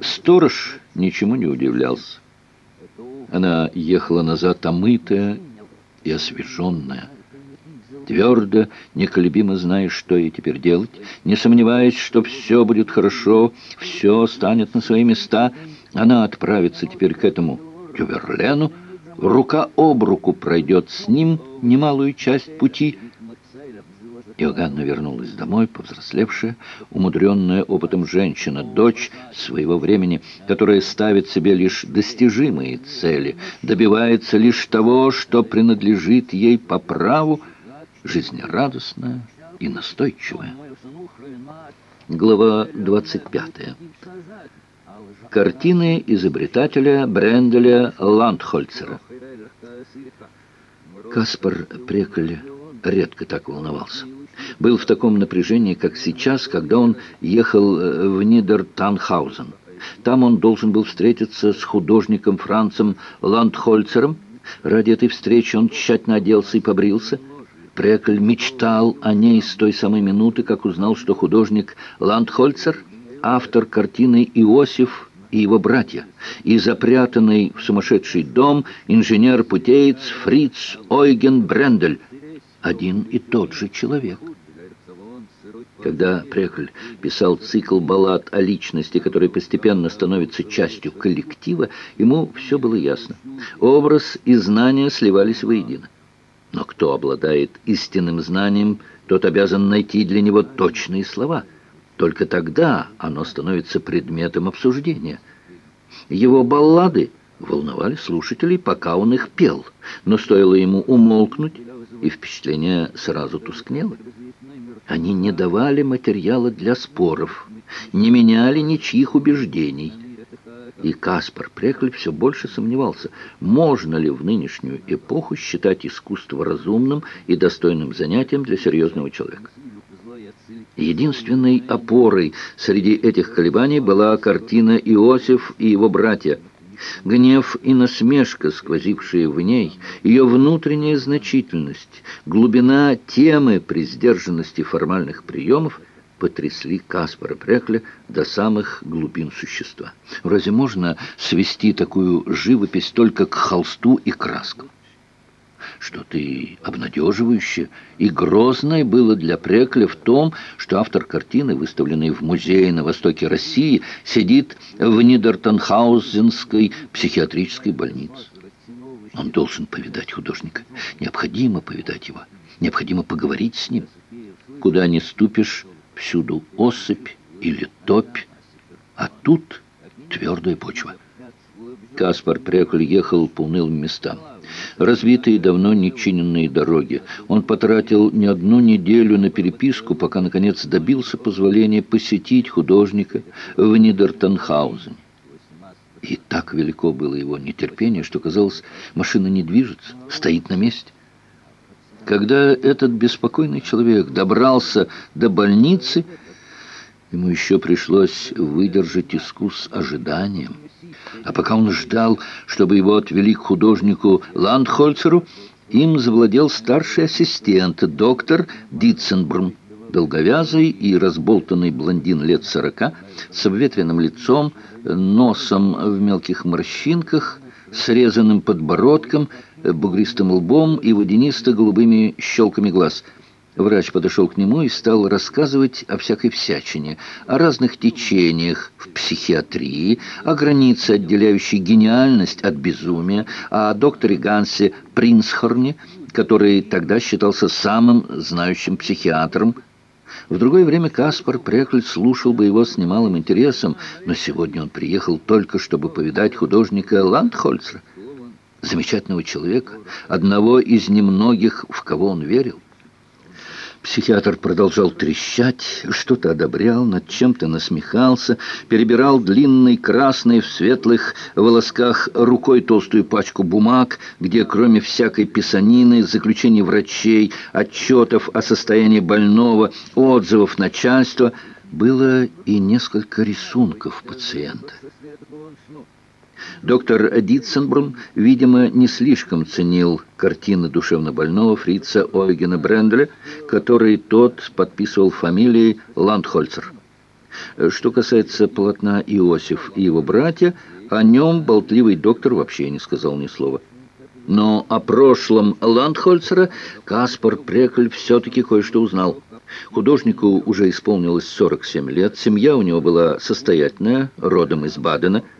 Сторож ничему не удивлялся. Она ехала назад омытая и освеженная. Твердо, неколебимо зная, что ей теперь делать, не сомневаясь, что все будет хорошо, все станет на свои места, она отправится теперь к этому Тюверлену, рука об руку пройдет с ним немалую часть пути. Иоганна вернулась домой, повзрослевшая, умудренная опытом женщина, дочь своего времени, которая ставит себе лишь достижимые цели, добивается лишь того, что принадлежит ей по праву, жизнерадостная и настойчивая. Глава 25. Картины изобретателя Бренделя Ландхольцера. Каспар Прекль редко так волновался. Был в таком напряжении, как сейчас, когда он ехал э, в Нидертанхаузен. Там он должен был встретиться с художником Францем Ландхольцером. Ради этой встречи он тщательно оделся и побрился. Прекль мечтал о ней с той самой минуты, как узнал, что художник Ландхольцер — автор картины «Иосиф и его братья, и запрятанный в сумасшедший дом инженер-путеец Фриц Ойген Брендель, один и тот же человек. Когда Прекль писал цикл баллад о личности, который постепенно становится частью коллектива, ему все было ясно. Образ и знания сливались воедино. Но кто обладает истинным знанием, тот обязан найти для него точные слова – только тогда оно становится предметом обсуждения. Его баллады волновали слушателей, пока он их пел, но стоило ему умолкнуть, и впечатление сразу тускнело. Они не давали материала для споров, не меняли ничьих убеждений. И Каспар Прекль все больше сомневался, можно ли в нынешнюю эпоху считать искусство разумным и достойным занятием для серьезного человека. Единственной опорой среди этих колебаний была картина «Иосиф и его братья». Гнев и насмешка, сквозившие в ней, ее внутренняя значительность, глубина темы при сдержанности формальных приемов потрясли Каспара Прекля до самых глубин существа. Разве можно свести такую живопись только к холсту и краскам? Что-то и обнадеживающее, и грозное было для Прекля в том, что автор картины, выставленной в музее на востоке России, сидит в Нидертонхаузенской психиатрической больнице. Он должен повидать художника. Необходимо повидать его. Необходимо поговорить с ним. Куда ни ступишь, всюду осыпь или топь, а тут твердая почва. Каспар Прекль ехал по унылым местам развитые давно нечиненные дороги. Он потратил не одну неделю на переписку, пока, наконец, добился позволения посетить художника в Нидертенхаузене. И так велико было его нетерпение, что, казалось, машина не движется, стоит на месте. Когда этот беспокойный человек добрался до больницы, ему еще пришлось выдержать искус ожиданием. А пока он ждал, чтобы его отвели к художнику Ландхольцеру, им завладел старший ассистент, доктор Дитценбрун, долговязый и разболтанный блондин лет сорока, с обветренным лицом, носом в мелких морщинках, срезанным подбородком, бугристым лбом и водянисто-голубыми щелками глаз – Врач подошел к нему и стал рассказывать о всякой всячине, о разных течениях в психиатрии, о границе, отделяющей гениальность от безумия, о докторе Гансе Принцхорне, который тогда считался самым знающим психиатром. В другое время Каспар Прекль слушал бы его с немалым интересом, но сегодня он приехал только, чтобы повидать художника Ландхольцера, замечательного человека, одного из немногих, в кого он верил. Психиатр продолжал трещать, что-то одобрял, над чем-то насмехался, перебирал длинный красный в светлых волосках рукой толстую пачку бумаг, где кроме всякой писанины, заключений врачей, отчетов о состоянии больного, отзывов начальства, было и несколько рисунков пациента. Доктор Дитценбрун, видимо, не слишком ценил картины душевнобольного фрица Ойгена Бренделя, который тот подписывал фамилией Ландхольцер. Что касается полотна «Иосиф и его братья», о нем болтливый доктор вообще не сказал ни слова. Но о прошлом Ландхольцера Каспар Прекль все-таки кое-что узнал. Художнику уже исполнилось 47 лет, семья у него была состоятельная, родом из Бадена –